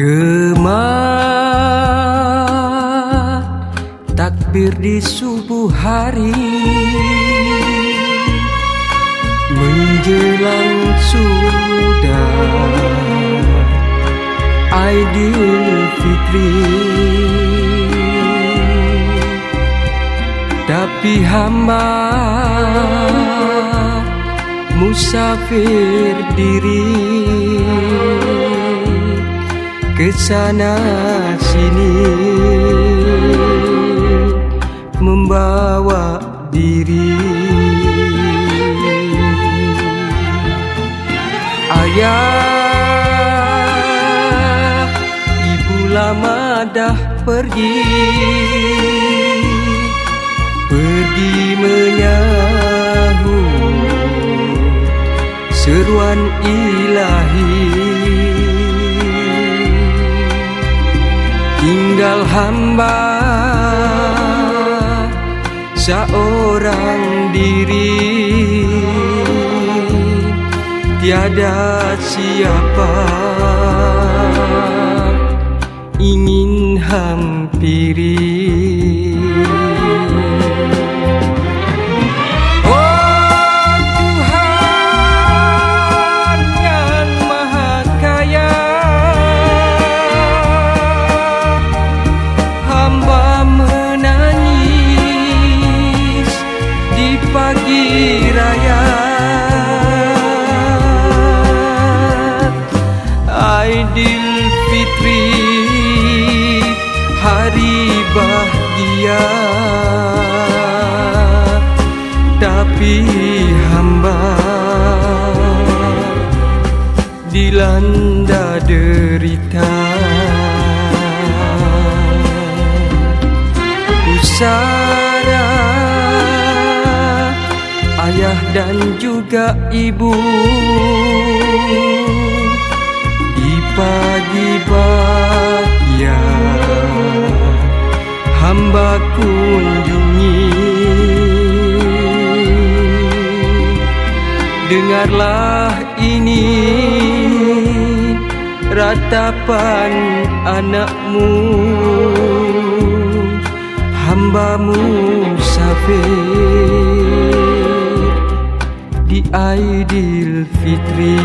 Gema takbir di subuh hari. Menjelang sudah Aidil Fitri. Tapi hamba musafir diri ke sana sini. Membawa diri. Ayah ibu lama dah pergi. Pergi menyahut seruan ilahi tinggal hamba. Seorang diri. Tiada siapa ingin hampiri bahagia tapi hamba dilanda derita. Usara ayah dan juga ibu hamba kunjungi. Dengarlah ini ratapan anakmu. Hambamu safir di Aidil Fitri